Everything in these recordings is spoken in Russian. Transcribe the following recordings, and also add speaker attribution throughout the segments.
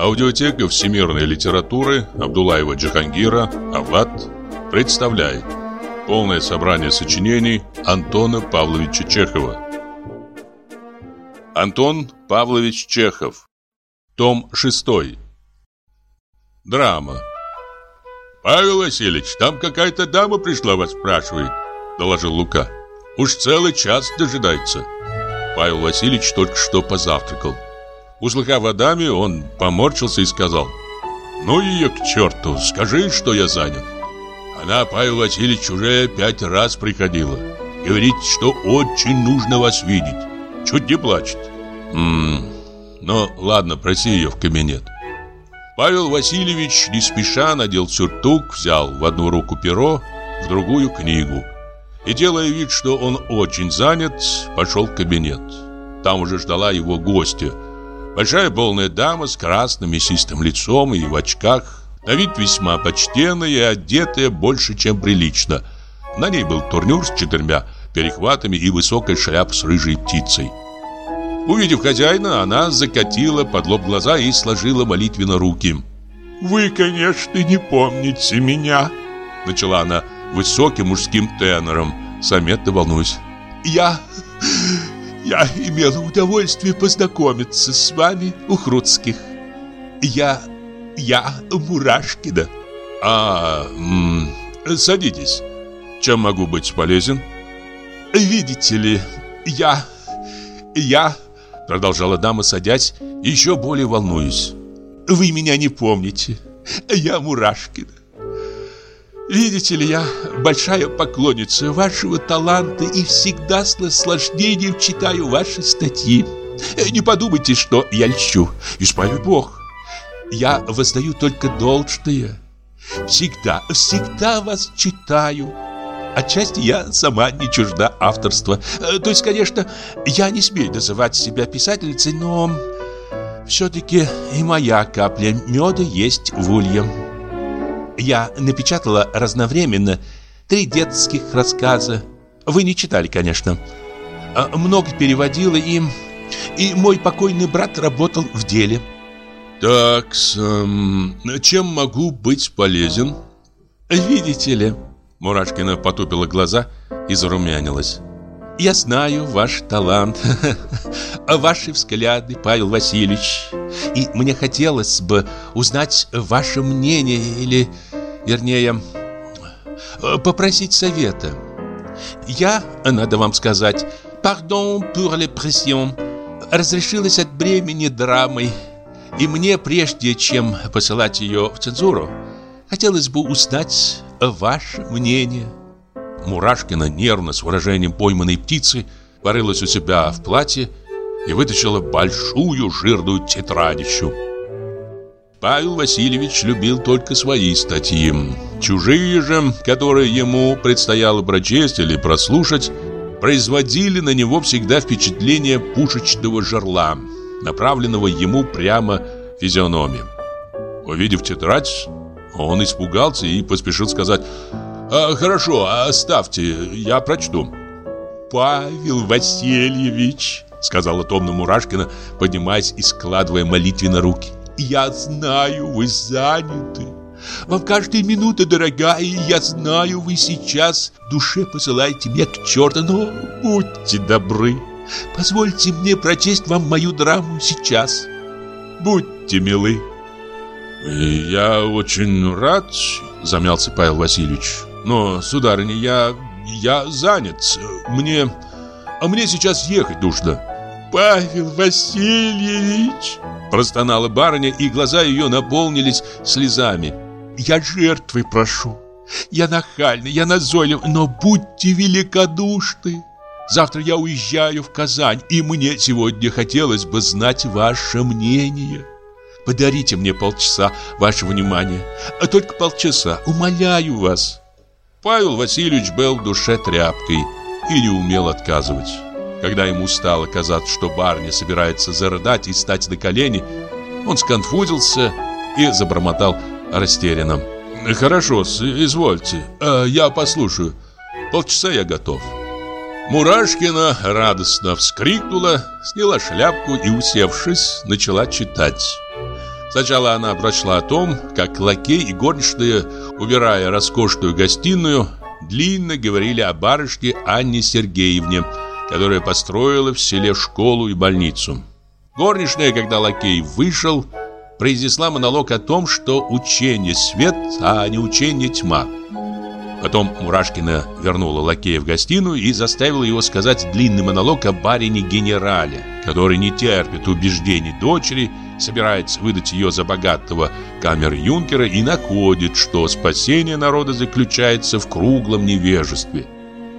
Speaker 1: Аудиотека всемирной литературы Абдулаева Джахангира «Авлад» представляет полное собрание сочинений Антона Павловича Чехова. Антон Павлович Чехов. Том 6. Драма. «Павел Васильевич, там какая-то дама пришла вас спрашивает», — доложил Лука. «Уж целый час дожидается». Павел Васильевич только что позавтракал. Услыхав о даме, он поморщился и сказал, «Ну ее к черту, скажи, что я занят». Она, Павел Васильевич, уже пять раз приходила. Говорит, что очень нужно вас видеть. Чуть не плачет. Ммм, ну ладно, проси ее в кабинет. Павел Васильевич не спеша надел сюртук, взял в одну руку перо, в другую книгу. И, делая вид, что он очень занят, пошел в кабинет. Там уже ждала его гостья. Большая полная дама с красным мясистым лицом и в очках, на вид весьма почтенная и одетая больше, чем прилично. На ней был турнюр с четырьмя перехватами и высокая шляпа с рыжей птицей. Увидев хозяина, она закатила под лоб глаза и сложила молитвенно руки.
Speaker 2: «Вы, конечно, не помните меня», — начала она высоким мужским тенором, заметно волнуюсь. «Я... я имела удовольствие познакомиться с вами у Хруцких. Я... я Мурашкина».
Speaker 1: «А... М -м, садитесь. Чем могу быть полезен?»
Speaker 2: «Видите ли, я... я...»
Speaker 1: Продолжала дама, садясь, еще более волнуясь.
Speaker 2: Вы меня не помните. Я Мурашкина. Видите ли, я большая поклонница вашего таланта и всегда с наслаждением читаю ваши статьи. Не подумайте, что я льщу. Исправит Бог. Я воздаю только должное. Всегда, всегда вас читаю. Отчасти я сама не чужда авторства. Э, то есть, конечно, я не смею называть себя писательницей, но все-таки и моя капля меда есть в улье. Я напечатала разновременно три детских рассказа. Вы не читали, конечно. А много переводила и... И мой покойный брат работал в деле.
Speaker 1: Так, эм, чем могу быть полезен?
Speaker 2: Видите ли...
Speaker 1: Мурашкина потупила глаза и зарумянилась.
Speaker 2: «Я знаю ваш талант, ваши взгляды, Павел Васильевич, и мне хотелось бы узнать ваше мнение или, вернее, попросить совета. Я, надо вам сказать, pardon pour l'expression, разрешилась от бремени драмой, и мне, прежде чем посылать ее в цензуру, хотелось бы узнать ваше мнение?»
Speaker 1: Мурашкина нервно с выражением пойманной птицы порылась у себя в платье и вытащила большую жирную тетрадищу. Павел Васильевич любил только свои статьи. Чужие же, которые ему предстояло прочесть или прослушать, производили на него всегда впечатление пушечного жерла, направленного ему прямо в физиономию. Увидев тетрадь, он испугался и поспешил сказать а, «Хорошо, оставьте, я прочту».
Speaker 2: «Павел Васильевич», — сказала томно Мурашкина, поднимаясь и складывая молитвенно руки. «Я знаю, вы заняты. Вам каждая минута дорога, и я знаю, вы сейчас в душе посылаете меня к черту, но будьте добры. Позвольте мне прочесть вам мою драму сейчас. Будьте милы».
Speaker 1: «Я очень рад», — замялся Павел Васильевич. «Но, сударыня, я... я занят. Мне... а мне сейчас ехать нужно».
Speaker 2: «Павел Васильевич!» Простонала барыня, и глаза ее наполнились слезами. «Я жертвы прошу. Я нахальный, я назойлив, но будьте великодушны. Завтра я уезжаю в Казань, и мне сегодня хотелось бы знать ваше мнение». Подарите мне полчаса вашего внимания. А только полчаса, умоляю вас.
Speaker 1: Павел Васильевич был в душе тряпкой и не умел отказывать. Когда ему стало казаться, что барня собирается зарыдать и стать на колени, он сконфузился и забормотал растерянно. «Хорошо, извольте, а я послушаю. Полчаса я готов». Мурашкина радостно вскрикнула, сняла шляпку и, усевшись, начала читать. Сначала она прочла о том, как лакей и горничная, убирая роскошную гостиную, длинно говорили о барышне Анне Сергеевне, которая построила в селе школу и больницу. Горничная, когда лакей вышел, произнесла монолог о том, что учение свет, а не учение тьма. Потом Мурашкина вернула лакея в гостиную и заставила его сказать длинный монолог о барине-генерале, который не терпит убеждений дочери, собирается выдать ее за богатого камер-юнкера и находит, что спасение народа заключается в круглом невежестве.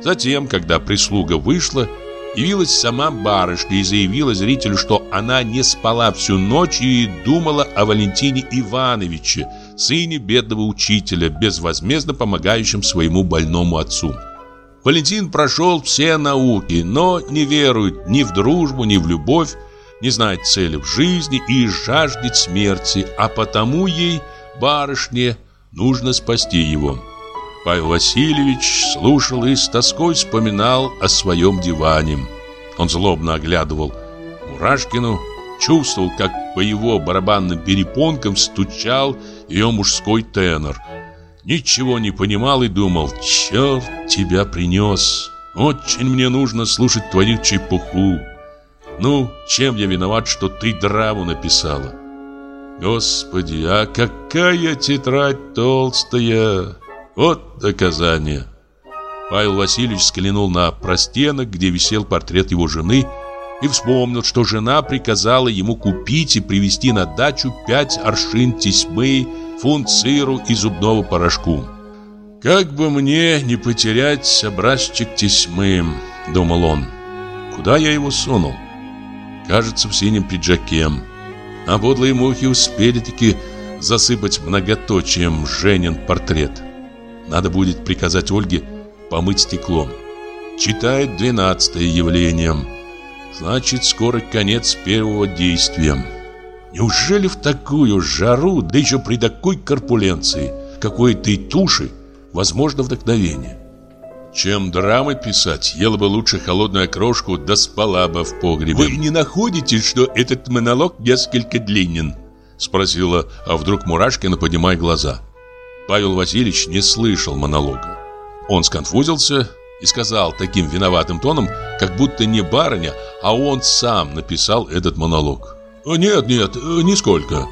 Speaker 1: Затем, когда прислуга вышла, явилась сама барышня и заявила зрителю, что она не спала всю ночь и думала о Валентине Ивановиче, сыне бедного учителя, безвозмездно помогающем своему больному отцу. Валентин прошел все науки, но не верует ни в дружбу, ни в любовь, не знает цели в жизни и жаждет смерти, а потому ей, барышне, нужно спасти его. Павел Васильевич слушал и с тоской вспоминал о своем диване. Он злобно оглядывал Мурашкину, чувствовал, как по его барабанным перепонкам стучал ее мужской тенор. Ничего не понимал и думал, черт тебя принес. Очень мне нужно слушать твою чепуху. Ну, чем я виноват, что ты драму написала? Господи, а какая тетрадь толстая! Вот доказание. Павел Васильевич взглянул на простенок, где висел портрет его жены, и вспомнил, что жена приказала ему купить и привезти на дачу пять аршин тесьмы, фунт сыру и зубного порошку. «Как бы мне не потерять образчик тесьмы», — думал он. «Куда я его сунул?» Кажется, в синем пиджаке. А подлые мухи успели-таки засыпать многоточием Женин портрет. Надо будет приказать Ольге помыть стекло. Читает двенадцатое явление. Значит, скоро конец первого действия. Неужели в такую жару, да еще при такой корпуленции, какой-то туши, возможно вдохновение? Чем драмы писать, ела бы лучше холодную окрошку, да спала бы в погребе. Вы не находите, что этот монолог несколько длинен? Спросила, а вдруг Мурашкина, поднимая глаза. Павел Васильевич не слышал монолога. Он сконфузился и сказал таким виноватым тоном, как будто не барыня, а он сам написал этот монолог. «Нет, нет, нисколько.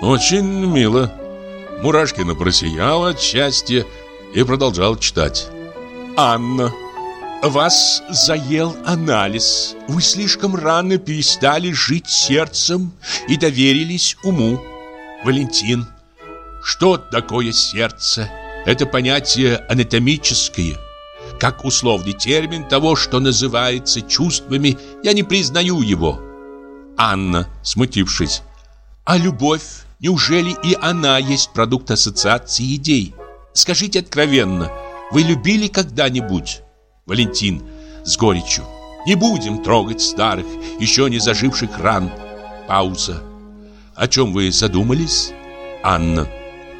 Speaker 1: Очень мило». Мурашкина просияла от счастья и продолжал читать. «Анна, вас заел анализ. Вы слишком рано перестали жить сердцем и доверились уму. Валентин, что такое сердце? Это понятие анатомическое. Как условный термин того, что называется чувствами, я не признаю его. Анна, смутившись. А любовь? Неужели и она есть продукт ассоциации идей? Скажите откровенно, вы любили когда-нибудь? Валентин с горечью. Не будем трогать старых, еще не заживших ран. Пауза. О чем вы задумались? Анна.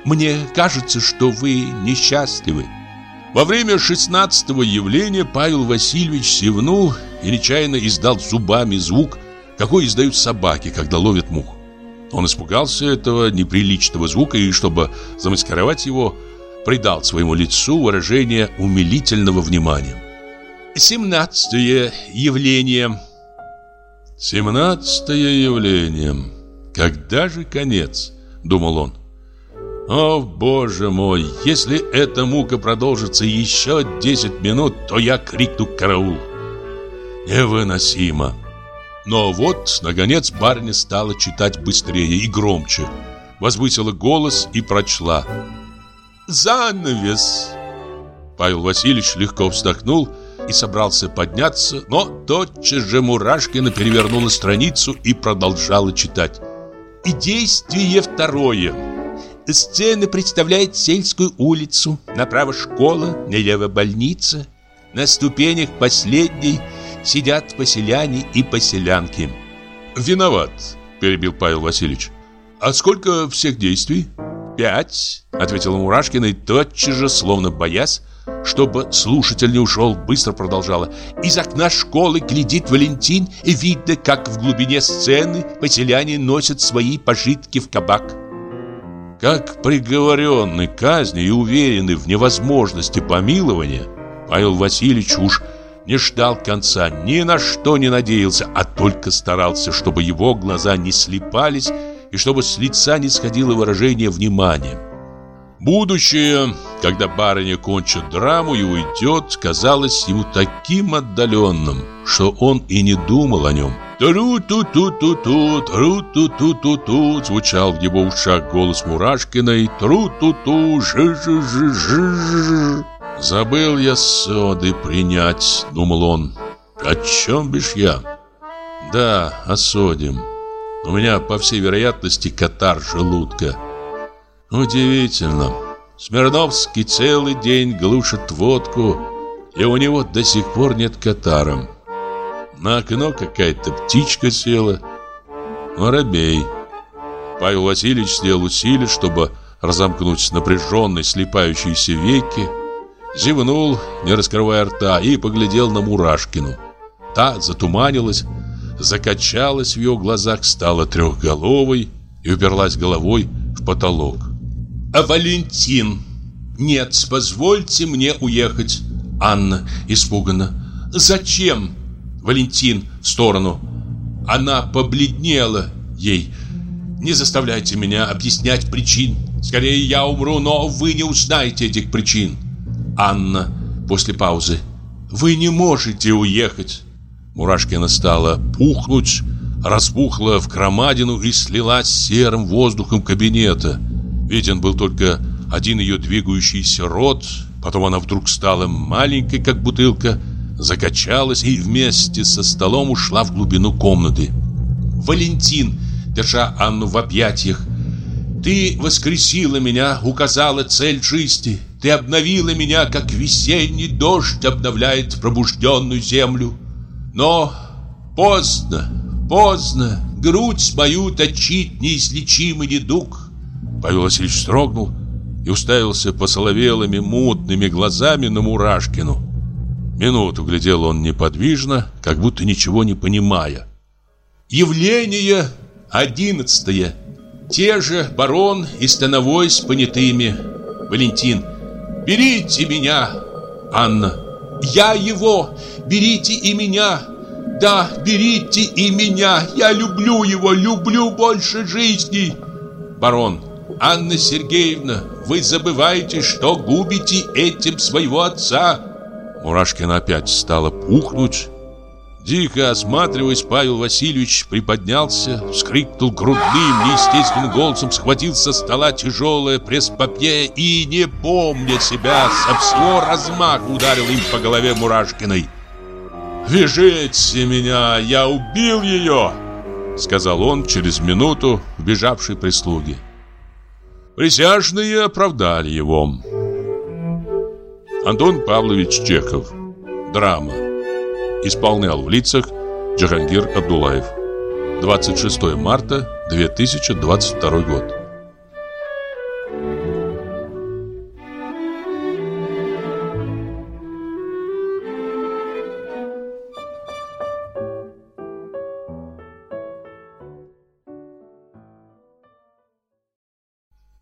Speaker 1: Мне кажется, что вы несчастливы. Во время шестнадцатого явления Павел Васильевич севнул и нечаянно издал зубами звук, какой издают собаки, когда ловят мух. Он испугался этого неприличного звука и, чтобы замаскировать его, придал своему лицу выражение умилительного внимания. Семнадцатое явление. Семнадцатое явление. Когда же конец? Думал он. О, боже мой, если эта мука продолжится еще 10 минут, то я крикну караул. Невыносимо. Но вот, наконец, барыня стала читать быстрее и громче. Возвысила голос и прочла. «Занавес!» Павел Васильевич легко вздохнул и собрался подняться, но тотчас же Мурашкина перевернула страницу и продолжала читать. «И действие второе!» Сцена представляет сельскую улицу. Направо школа, налево больница. На ступенях последней сидят поселяне и поселянки. «Виноват», – перебил Павел Васильевич. «А сколько всех действий?» «Пять», – ответила Мурашкина и тотчас же, словно боясь,
Speaker 2: чтобы слушатель не ушел, быстро продолжала. Из окна школы глядит Валентин, и видно, как в глубине сцены поселяне носят свои пожитки в кабак. Как приговоренный к казни и уверенный в невозможности помилования, Павел Васильевич уж не ждал конца, ни на что не надеялся, а только старался, чтобы его глаза не слепались и чтобы с лица не сходило выражение внимания. Будущее, когда барыня кончит драму и уйдет, казалось ему таким отдаленным, что он и не думал о нем. «Тру-ту-ту-ту-ту, тру-ту-ту-ту-ту» Звучал в его ушах голос Мурашкиной «Тру-ту-ту, жи-жи-жи-жи» «Забыл я соды принять», — думал он. «О чем бишь я?» «Да, о соде. У меня, по всей вероятности, катар желудка». Удивительно. Смирновский целый день глушит водку, и у него до сих пор нет катара. На окно какая-то птичка села. Воробей. Павел Васильевич сделал усилие, чтобы разомкнуть напряженные слепающиеся веки, зевнул, не раскрывая рта, и поглядел на Мурашкину. Та затуманилась, закачалась в ее глазах, стала трехголовой и уперлась головой в потолок. А Валентин. Нет, позвольте мне уехать. Анна испуганно. Зачем? Валентин в сторону. Она побледнела ей. Не заставляйте меня объяснять причин. Скорее я умру, но вы не узнаете этих причин. Анна после паузы. Вы не можете уехать. Мурашкина стала пухнуть, распухла в громадину и слилась серым воздухом кабинета. Виден был только один ее двигающийся рот, потом она вдруг стала маленькой, как бутылка, закачалась и вместе со столом ушла в глубину комнаты. Валентин, держа Анну в объятиях, ты воскресила меня, указала цель жизни. Ты обновила меня, как весенний дождь обновляет пробужденную землю. Но поздно, поздно, грудь мою точит неизлечимый недуг. Павел Васильевич строгнул и уставился посоловелыми мутными глазами на Мурашкину. Минуту глядел он неподвижно, как будто ничего не понимая. Явление одиннадцатое. Те же барон и становой с понятыми. Валентин. Берите меня. Анна. Я его. Берите и меня. Да, берите и меня. Я люблю его, люблю больше жизни. Барон. Анна Сергеевна, вы забываете, что губите этим своего отца. Мурашкина опять стала пухнуть. Дико осматриваясь, Павел Васильевич приподнялся, вскрикнул грудным, неестественным голосом, схватил со стола тяжелое пресс-папье и, не помня себя, со всего размаха ударил им по голове Мурашкиной. «Вяжите меня, я убил ее!» Сказал он через минуту вбежавшей прислуги. Присяжные оправдали его. Антон Павлович Чехов. Драма. Исполнял в лицах Джахангир Абдулаев. 26 марта 2022 год.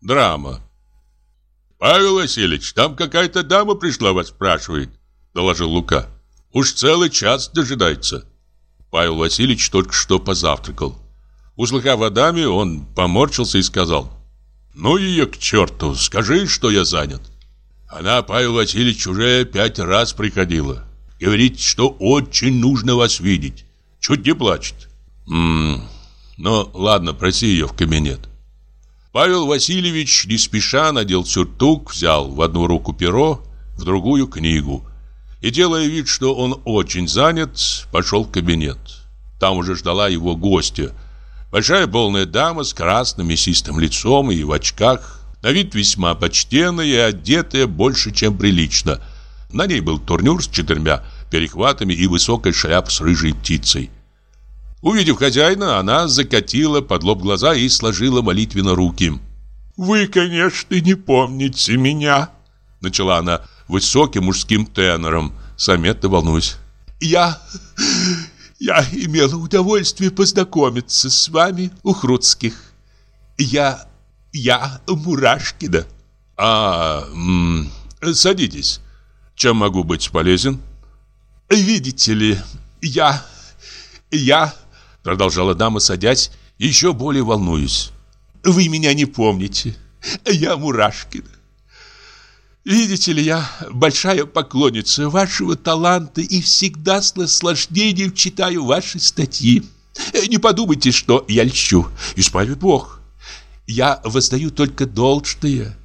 Speaker 2: Драма. «Павел Васильевич, там какая-то дама пришла, вас спрашивает», — доложил Лука. «Уж целый час дожидается». Павел Васильевич только что позавтракал. Услыхав о даме, он поморщился и сказал, «Ну ее к черту, скажи, что я занят». Она, Павел Васильевич, уже пять раз приходила. Говорит, что очень нужно вас видеть. Чуть не плачет. М ну, ладно, проси ее в кабинет. Павел Васильевич не спеша надел сюртук, взял в одну руку перо, в другую книгу. И, делая вид, что он очень занят, пошел в кабинет. Там уже ждала его гостья. Большая полная дама с красным мясистым лицом и в очках. На вид весьма почтенная и одетая больше, чем прилично. На ней был турнюр с четырьмя перехватами и высокая шляпа с рыжей птицей. Увидев хозяина, она закатила под лоб глаза и сложила молитвенно руки. «Вы, конечно, не помните меня», — начала она
Speaker 1: высоким мужским тенором, заметно волнуюсь.
Speaker 2: «Я... я имела удовольствие познакомиться с вами у Хруцких. Я... я Мурашкина».
Speaker 1: «А... М садитесь. Чем могу быть полезен?»
Speaker 2: «Видите ли, я... я...»
Speaker 1: Продолжала дама, садясь, еще более волнуюсь.
Speaker 2: «Вы меня не помните. Я Мурашкина. Видите ли, я большая поклонница вашего таланта и всегда с наслаждением читаю ваши статьи. Не подумайте, что я льщу. Исправит Бог. Я воздаю только должное.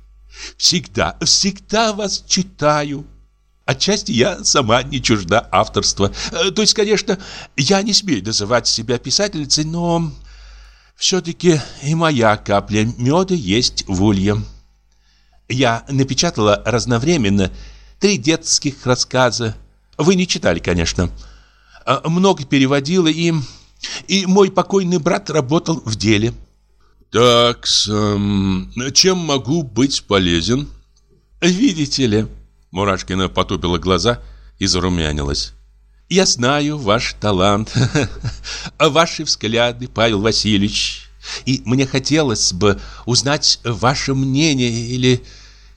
Speaker 2: Всегда, всегда вас читаю. Отчасти я сама не чужда авторства. Э, то есть, конечно, я не смею называть себя писательницей, но все-таки и моя капля меда есть в улье. Я напечатала разновременно три детских рассказа. Вы не читали, конечно. А, много переводила и... И мой покойный брат работал в деле.
Speaker 1: Так, эм, чем могу быть полезен?
Speaker 2: Видите ли...
Speaker 1: Мурашкина потупила глаза и зарумянилась.
Speaker 2: «Я знаю ваш талант, ваши взгляды, Павел Васильевич, и мне хотелось бы узнать ваше мнение или,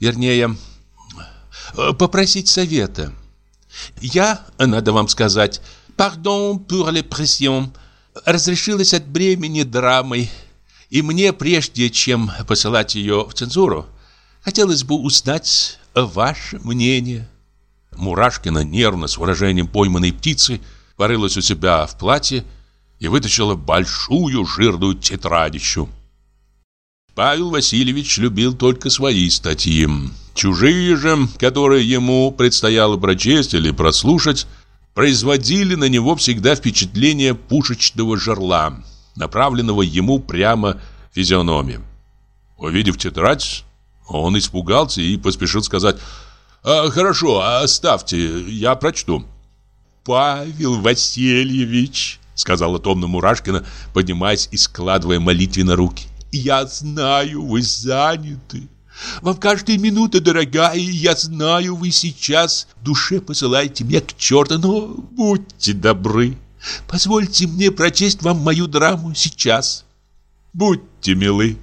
Speaker 2: вернее, попросить совета. Я, надо вам сказать, pardon pour l'expression, разрешилась от бремени драмой, и мне, прежде чем посылать ее в цензуру, хотелось бы узнать ваше мнение?»
Speaker 1: Мурашкина нервно с выражением пойманной птицы порылась у себя в платье и вытащила большую жирную тетрадищу. Павел Васильевич любил только свои статьи. Чужие же, которые ему предстояло прочесть или прослушать, производили на него всегда впечатление пушечного жерла, направленного ему прямо в физиономию. Увидев тетрадь, он испугался и поспешил сказать а, «Хорошо, оставьте, я прочту».
Speaker 2: «Павел Васильевич», — сказала томно Мурашкина, поднимаясь и складывая молитвенно руки. «Я знаю, вы заняты. Вам каждая минута дорога, и я знаю, вы сейчас в душе посылаете меня к черту, но будьте добры. Позвольте мне прочесть вам мою драму сейчас. Будьте милы».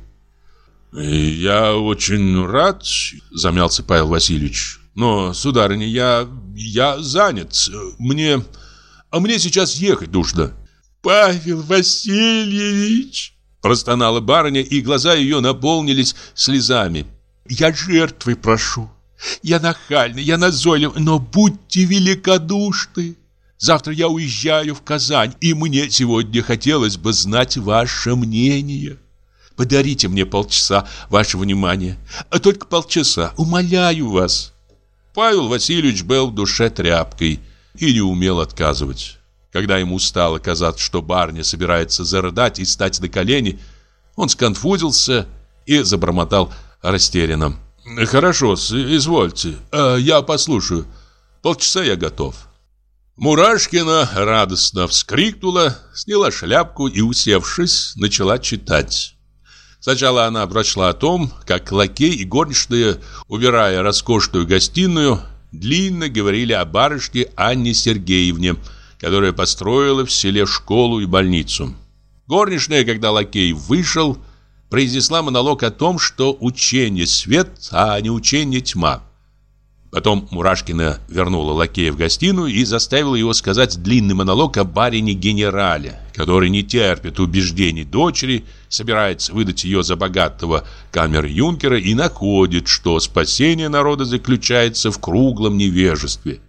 Speaker 1: «Я очень рад», — замялся Павел Васильевич. «Но, сударыня, я... я занят. Мне... а мне сейчас ехать нужно».
Speaker 2: «Павел Васильевич!» Простонала барыня, и глаза ее наполнились слезами. «Я жертвы прошу. Я нахальный, я назойлив, но будьте великодушны. Завтра я уезжаю в Казань, и мне сегодня хотелось бы знать ваше мнение». Подарите мне полчаса вашего внимания. А только полчаса, умоляю вас.
Speaker 1: Павел Васильевич был в душе тряпкой и не умел отказывать. Когда ему стало казаться, что барня собирается зарыдать и стать на колени, он сконфузился и забормотал растерянно. «Хорошо, извольте, а я послушаю. Полчаса я готов». Мурашкина радостно вскрикнула, сняла шляпку и, усевшись, начала читать. Сначала она прочла о том, как лакей и горничные, убирая роскошную гостиную, длинно говорили о барышне Анне Сергеевне, которая построила в селе школу и больницу. Горничная, когда лакей вышел, произнесла монолог о том, что учение свет, а не учение тьма. Потом Мурашкина вернула лакея в гостиную и заставила его сказать длинный монолог о барине-генерале, который не терпит убеждений дочери, собирается выдать ее за богатого камер-юнкера и находит, что спасение народа заключается в круглом невежестве.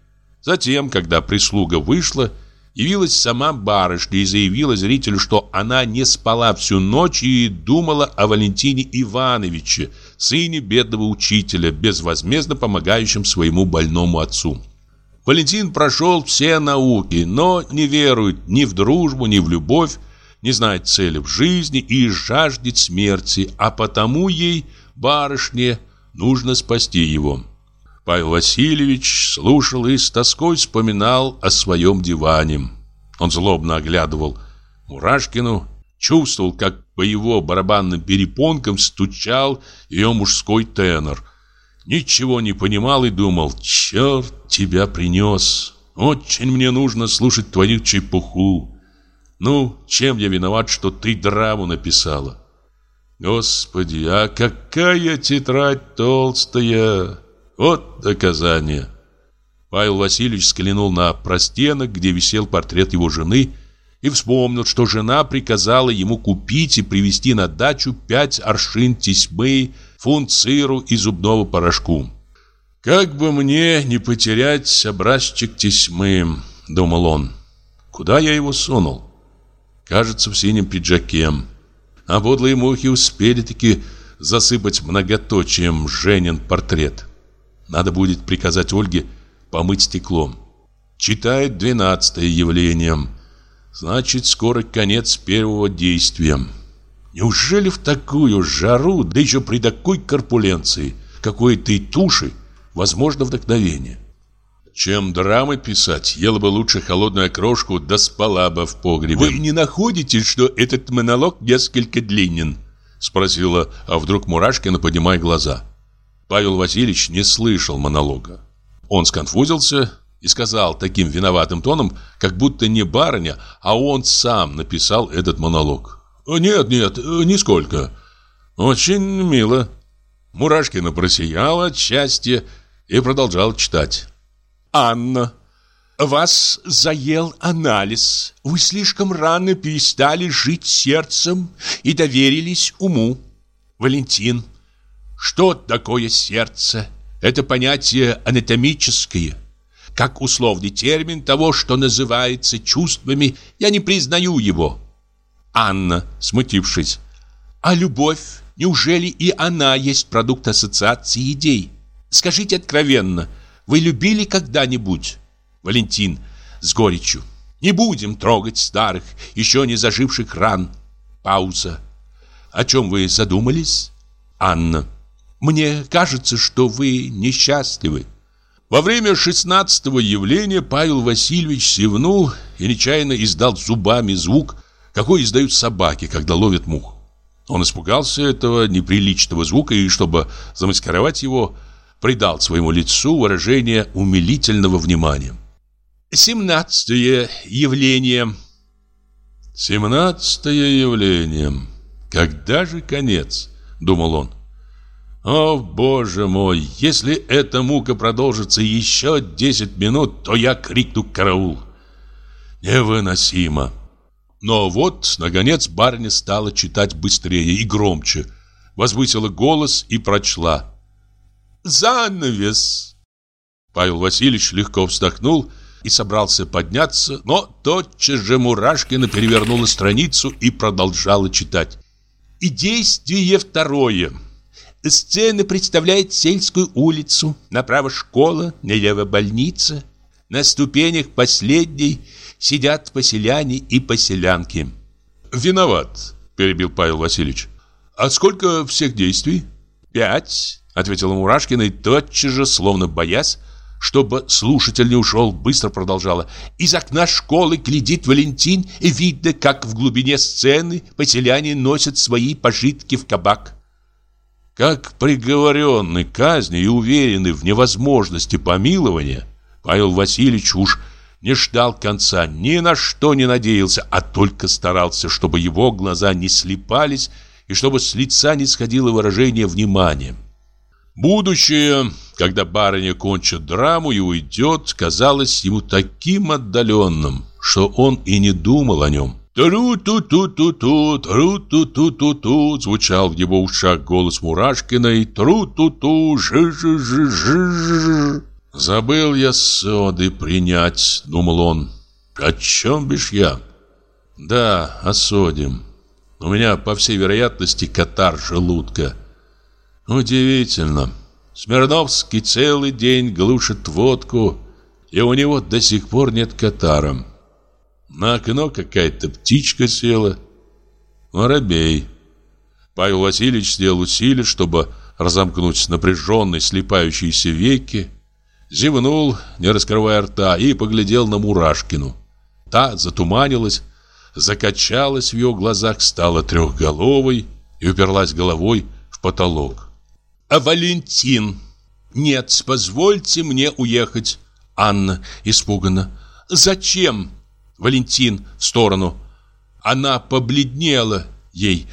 Speaker 1: Затем, когда прислуга вышла, явилась сама барышня и заявила зрителю, что она не спала всю ночь и думала о Валентине Ивановиче, сыне бедного учителя, безвозмездно помогающем своему больному отцу. Валентин прошел все науки, но не верует ни в дружбу, ни в любовь, не знает цели в жизни и жаждет смерти, а потому ей, барышне, нужно спасти его. Павел Васильевич слушал и с тоской вспоминал о своем диване. Он злобно оглядывал Мурашкину, чувствовал, как по его барабанным перепонкам стучал ее мужской тенор. Ничего не понимал и думал, черт тебя принес. Очень мне нужно слушать твою чепуху. Ну, чем я виноват, что ты драму написала? Господи, а какая тетрадь толстая! Вот доказание. Павел Васильевич взглянул на простенок, где висел портрет его жены, и вспомнил, что жена приказала ему купить и привезти на дачу пять аршин тесьмы, фунт сыру и зубного порошку. «Как бы мне не потерять образчик тесьмы», — думал он. «Куда я его сунул?» «Кажется, в синем пиджаке». А подлые мухи успели-таки засыпать многоточием Женин портрет. Надо будет приказать Ольге помыть стеклом. Читает двенадцатое явление. Значит, скоро конец первого действия. Неужели в такую жару, да еще при такой корпуленции, какой-то и туши, возможно вдохновение? Чем драмы писать, ела бы лучше холодную окрошку, да спала бы в погребе.
Speaker 2: Вы не находите, что этот монолог несколько длинен? Спросила, а вдруг Мурашкина, поднимая глаза. Павел Васильевич не слышал монолога. Он сконфузился и сказал таким виноватым тоном, как будто не барыня, а он сам написал этот монолог. «Нет, нет, нисколько. Очень мило». Мурашкина просияла от счастья и продолжал читать.
Speaker 3: Анна, вас заел анализ. Вы слишком рано перестали жить сердцем и доверились уму. Валентин, что такое сердце? Это понятие анатомическое. Как условный термин того, что называется чувствами, я не признаю его. Анна, смутившись. А любовь, неужели и она есть продукт ассоциации идей? Скажите откровенно – вы любили когда-нибудь? Валентин с горечью. Не будем трогать старых, еще не заживших ран. Пауза. О чем вы задумались? Анна. Мне кажется, что вы несчастливы. Во время шестнадцатого явления Павел Васильевич севнул и нечаянно издал зубами звук, какой издают собаки, когда ловят мух. Он испугался этого неприличного звука и, чтобы замаскировать его, придал своему лицу выражение умилительного внимания. Семнадцатое явление. Семнадцатое явление. Когда же конец? Думал он. О, боже мой, если эта мука продолжится еще десять минут, то я крикну караул. Невыносимо. Но вот, наконец, барыня стала читать быстрее и громче, возвысила голос и прочла занавес!» Павел Васильевич легко вздохнул и собрался подняться, но тотчас же Мурашкина перевернула страницу и продолжала читать. «И действие второе. Сцена представляет сельскую улицу, направо школа, налево больница. На ступенях последней сидят поселяне и поселянки». «Виноват», — перебил Павел Васильевич. «А сколько всех действий?» «Пять». Ответила Мурашкина и тотчас же, словно боясь, чтобы слушатель не ушел, быстро продолжала. Из окна школы глядит Валентин, и видно, как в глубине сцены поселяне носят свои пожитки в кабак. Как приговоренный к казни и уверенный в невозможности помилования, Павел Васильевич уж не ждал конца, ни на что не надеялся, а только старался, чтобы его глаза не слепались и чтобы с лица не сходило выражение внимания. Будущее, когда барыня кончит драму и уйдет, казалось ему таким отдаленным, что он и не думал о нем. «Тру-ту-ту-ту-ту, тру-ту-ту-ту-ту» звучал в его ушах голос Мурашкиной. «Тру-ту-ту, жи-жи-жи-жи-жи». «Забыл я соды принять», — думал он. «О чем бишь я?» «Да, о соде. У меня, по всей вероятности, катар желудка». Удивительно. Смирновский целый день глушит водку, и у него до сих пор нет катара. На окно какая-то птичка села. Воробей. Павел Васильевич сделал усилие, чтобы разомкнуть напряженные слепающиеся веки, зевнул, не раскрывая рта, и поглядел на Мурашкину. Та затуманилась, закачалась в ее глазах, стала трехголовой и уперлась головой в потолок. А Валентин? Нет, позвольте мне уехать. Анна испуганно. Зачем? Валентин в сторону. Она побледнела ей.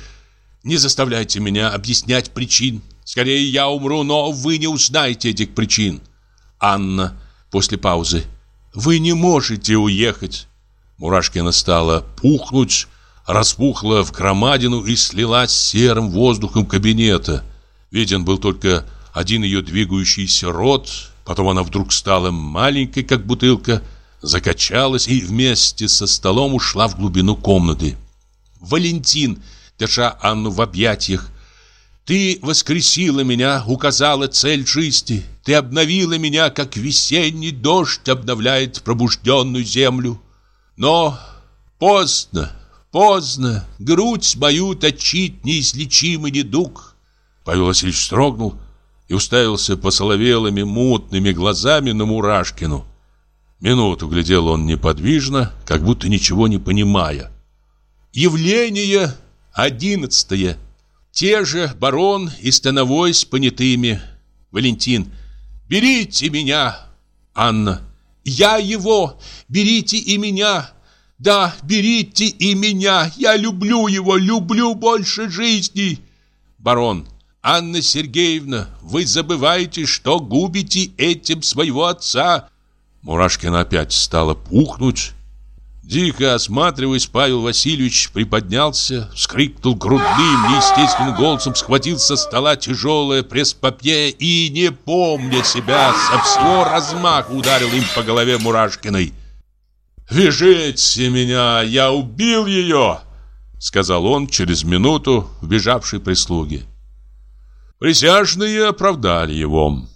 Speaker 3: Не заставляйте меня объяснять причин. Скорее я умру, но вы не узнаете этих причин. Анна после паузы. Вы не можете уехать. Мурашкина стала пухнуть, распухла в громадину и слилась серым воздухом кабинета. Виден был только один ее двигающийся рот, потом она вдруг стала маленькой, как бутылка, закачалась и вместе со столом ушла в глубину комнаты. Валентин, держа Анну в объятиях, ты воскресила меня, указала цель жизни. Ты обновила меня, как весенний дождь обновляет пробужденную землю. Но поздно, поздно, грудь мою точит неизлечимый недуг. Павел Васильевич строгнул и уставился посоловелыми мутными глазами на Мурашкину. Минуту глядел он неподвижно, как будто ничего не понимая. Явление одиннадцатое. Те же барон и становой с понятыми. Валентин. «Берите меня!» Анна. «Я его! Берите и меня!» «Да, берите и меня! Я люблю его, люблю больше жизни!» Барон. «Анна Сергеевна, вы забываете, что губите этим своего отца!» Мурашкина опять стала пухнуть Дико осматриваясь, Павел Васильевич приподнялся, вскрикнул грудным, неестественным голосом, схватил со стола тяжелое пресс-папье и, не помня себя, со всего размаха ударил им по голове Мурашкиной. «Вяжите меня, я убил ее!» Сказал он через минуту вбежавшей прислуги. Присяжные оправдали его.